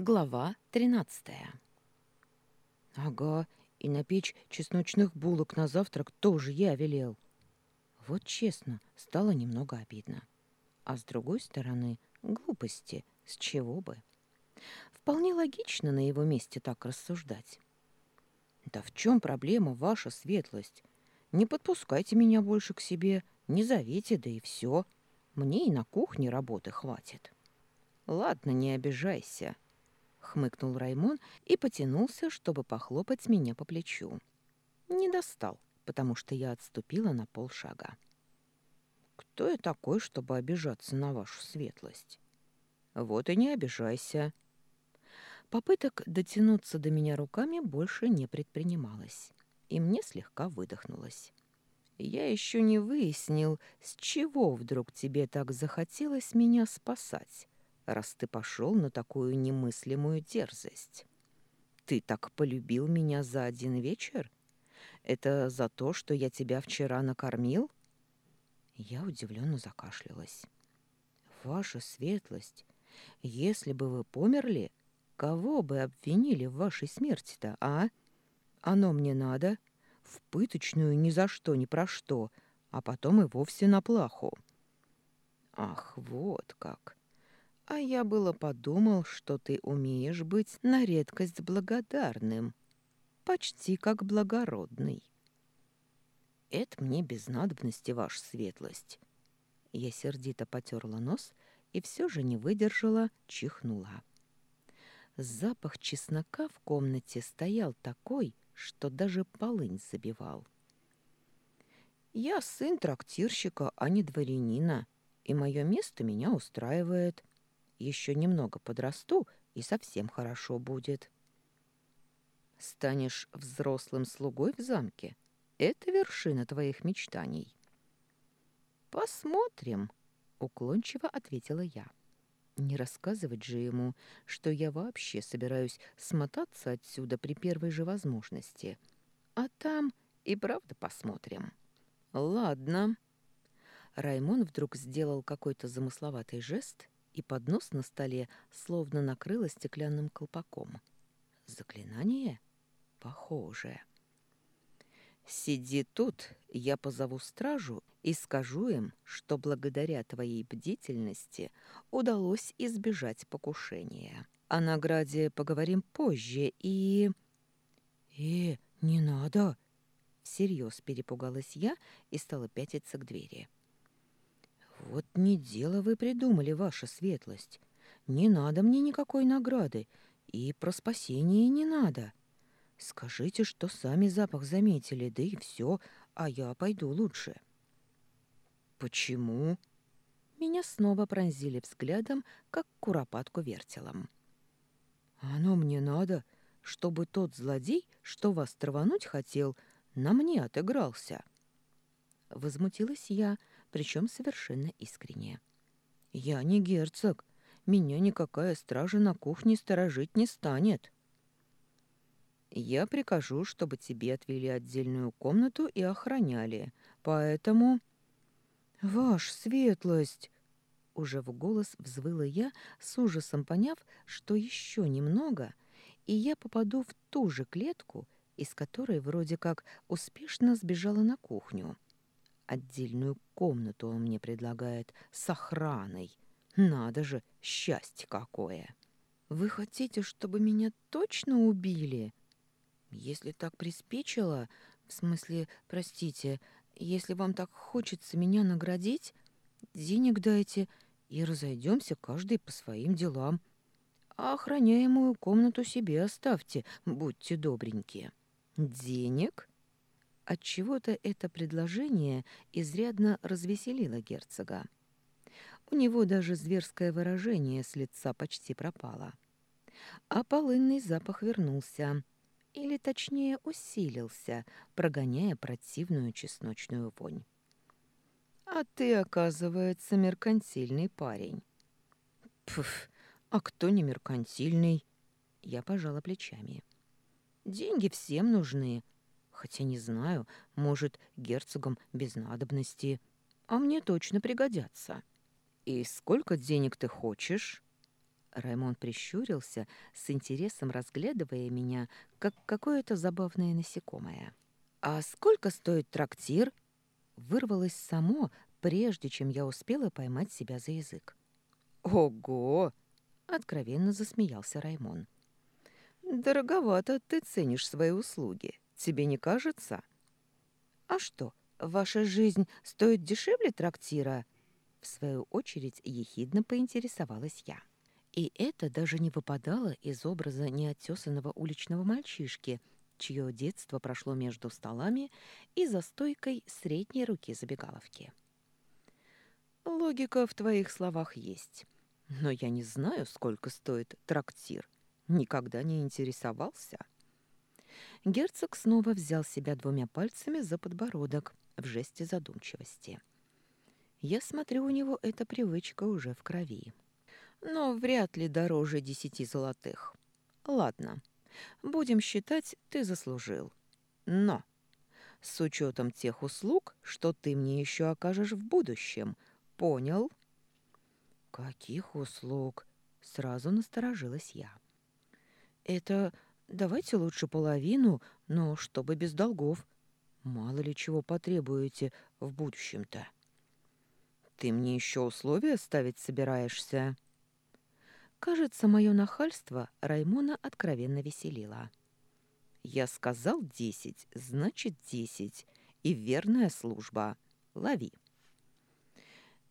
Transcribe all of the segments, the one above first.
Глава тринадцатая. Ага, и напечь чесночных булок на завтрак тоже я велел. Вот честно, стало немного обидно. А с другой стороны, глупости, с чего бы? Вполне логично на его месте так рассуждать. Да в чем проблема, ваша светлость? Не подпускайте меня больше к себе, не зовите, да и все. Мне и на кухне работы хватит. Ладно, не обижайся. — хмыкнул Раймон и потянулся, чтобы похлопать меня по плечу. Не достал, потому что я отступила на полшага. Кто я такой, чтобы обижаться на вашу светлость? Вот и не обижайся. Попыток дотянуться до меня руками больше не предпринималось, и мне слегка выдохнулось. Я еще не выяснил, с чего вдруг тебе так захотелось меня спасать раз ты пошел на такую немыслимую дерзость. Ты так полюбил меня за один вечер? Это за то, что я тебя вчера накормил? Я удивленно закашлялась. Ваша светлость, если бы вы померли, кого бы обвинили в вашей смерти-то, а? Оно мне надо? В пыточную ни за что, ни про что, а потом и вовсе на плаху. Ах, вот как. А я было подумал, что ты умеешь быть на редкость благодарным, почти как благородный. Это мне без надобности, ваша светлость. Я сердито потерла нос и все же не выдержала, чихнула. Запах чеснока в комнате стоял такой, что даже полынь забивал. Я сын трактирщика, а не дворянина, и мое место меня устраивает. Еще немного подрасту, и совсем хорошо будет. Станешь взрослым слугой в замке. Это вершина твоих мечтаний. Посмотрим, уклончиво ответила я. Не рассказывать же ему, что я вообще собираюсь смотаться отсюда при первой же возможности. А там и правда посмотрим. Ладно. Раймон вдруг сделал какой-то замысловатый жест, и поднос на столе словно накрыло стеклянным колпаком. Заклинание? Похожее. «Сиди тут, я позову стражу и скажу им, что благодаря твоей бдительности удалось избежать покушения. О награде поговорим позже и...» «Э, не надо!» Всерьез перепугалась я и стала пятиться к двери. «Вот не дело вы придумали, ваша светлость. Не надо мне никакой награды, и про спасение не надо. Скажите, что сами запах заметили, да и все, а я пойду лучше». «Почему?» Меня снова пронзили взглядом, как куропатку вертелом. «Оно мне надо, чтобы тот злодей, что вас травануть хотел, на мне отыгрался». Возмутилась я, причем совершенно искренне. «Я не герцог. Меня никакая стража на кухне сторожить не станет». «Я прикажу, чтобы тебе отвели отдельную комнату и охраняли. Поэтому...» «Ваш светлость!» Уже в голос взвыла я, с ужасом поняв, что еще немного, и я попаду в ту же клетку, из которой вроде как успешно сбежала на кухню. Отдельную комнату он мне предлагает с охраной. Надо же, счастье какое! Вы хотите, чтобы меня точно убили? Если так приспичило, в смысле, простите, если вам так хочется меня наградить, денег дайте и разойдемся каждый по своим делам. А охраняемую комнату себе оставьте, будьте добренькие. Денег? Отчего-то это предложение изрядно развеселило герцога. У него даже зверское выражение с лица почти пропало. А полынный запах вернулся, или точнее усилился, прогоняя противную чесночную вонь. «А ты, оказывается, меркантильный парень». «Пф, а кто не меркантильный?» Я пожала плечами. «Деньги всем нужны, Хотя не знаю, может, герцогам без надобности. А мне точно пригодятся. И сколько денег ты хочешь? Раймон прищурился, с интересом разглядывая меня, как какое-то забавное насекомое. «А сколько стоит трактир?» Вырвалось само, прежде чем я успела поймать себя за язык. «Ого!» — откровенно засмеялся Раймон. «Дороговато ты ценишь свои услуги. Тебе не кажется?» «А что, ваша жизнь стоит дешевле трактира?» В свою очередь ехидно поинтересовалась я. И это даже не выпадало из образа неотесанного уличного мальчишки, чье детство прошло между столами и за стойкой средней руки забегаловки. «Логика в твоих словах есть, но я не знаю, сколько стоит трактир. Никогда не интересовался». Герцог снова взял себя двумя пальцами за подбородок в жесте задумчивости. Я смотрю, у него эта привычка уже в крови но вряд ли дороже десяти золотых. Ладно, будем считать, ты заслужил. Но с учетом тех услуг, что ты мне еще окажешь в будущем, понял? Каких услуг? Сразу насторожилась я. Это давайте лучше половину, но чтобы без долгов. Мало ли чего потребуете в будущем-то. Ты мне еще условия ставить собираешься? Кажется, мое нахальство Раймона откровенно веселило. «Я сказал десять, значит десять. И верная служба. Лови».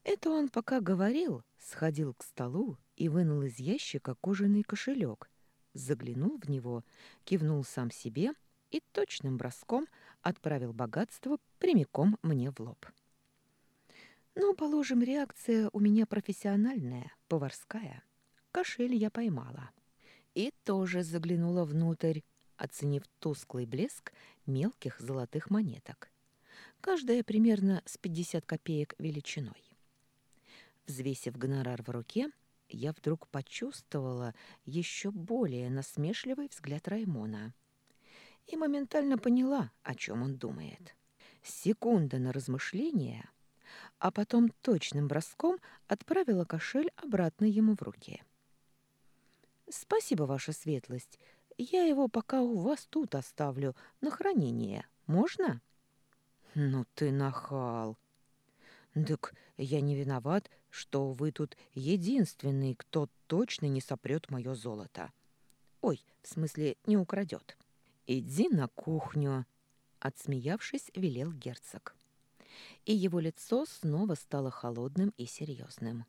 Это он пока говорил, сходил к столу и вынул из ящика кожаный кошелек, заглянул в него, кивнул сам себе и точным броском отправил богатство прямиком мне в лоб. Ну, положим, реакция у меня профессиональная, поварская. Кошель я поймала. И тоже заглянула внутрь, оценив тусклый блеск мелких золотых монеток. Каждая примерно с 50 копеек величиной. Взвесив гонорар в руке, я вдруг почувствовала еще более насмешливый взгляд Раймона и моментально поняла, о чем он думает. Секунда на размышление, а потом точным броском отправила кошель обратно ему в руки. «Спасибо, ваша светлость. Я его пока у вас тут оставлю, на хранение. Можно?» «Ну ты нахал!» «Так я не виноват, что вы тут единственный, кто точно не сопрет мое золото. Ой, в смысле, не украдет. Иди на кухню!» Отсмеявшись, велел герцог. И его лицо снова стало холодным и серьезным.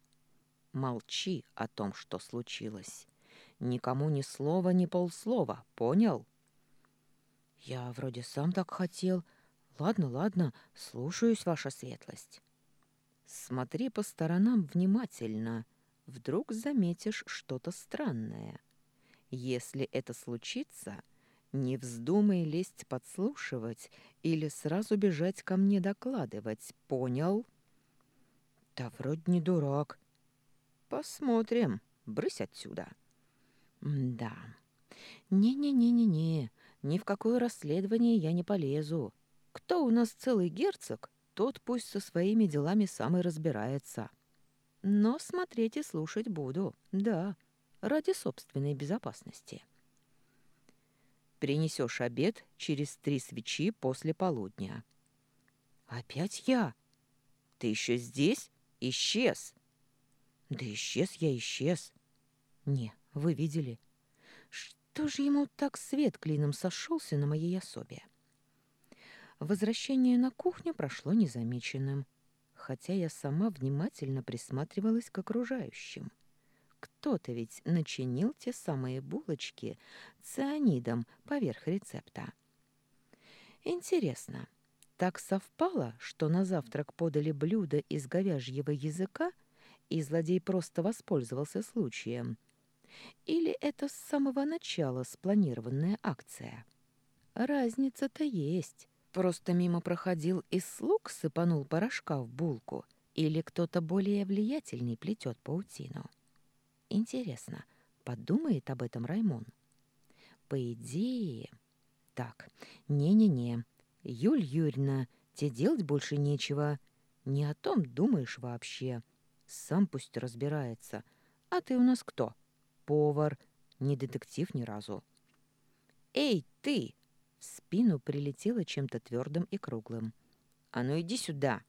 «Молчи о том, что случилось. Никому ни слова, ни полслова, понял? Я вроде сам так хотел. Ладно, ладно, слушаюсь, ваша светлость. Смотри по сторонам внимательно. Вдруг заметишь что-то странное. Если это случится, не вздумай лезть подслушивать или сразу бежать ко мне докладывать, понял? Да вроде не дурак. Посмотрим. Брысь отсюда. Да. Не-не-не-не-не, ни в какое расследование я не полезу. Кто у нас целый герцог, тот пусть со своими делами сам и разбирается. Но смотреть и слушать буду, да, ради собственной безопасности. Принесешь обед через три свечи после полудня. Опять я? Ты еще здесь? Исчез. Да исчез я, исчез. Не, вы видели? Что же ему так свет клином сошелся на моей особе? Возвращение на кухню прошло незамеченным, хотя я сама внимательно присматривалась к окружающим. Кто-то ведь начинил те самые булочки цианидом поверх рецепта. Интересно, так совпало, что на завтрак подали блюдо из говяжьего языка, и злодей просто воспользовался случаем — или это с самого начала спланированная акция? Разница-то есть. Просто мимо проходил и слуг сыпанул порошка в булку, или кто-то более влиятельный плетет паутину. Интересно, подумает об этом Раймон? По идее... Так, не-не-не, Юль Юрьевна, тебе делать больше нечего. Не о том думаешь вообще. Сам пусть разбирается. А ты у нас кто? повар, не детектив ни разу. «Эй, ты!» В спину прилетело чем-то твердым и круглым. «А ну иди сюда!»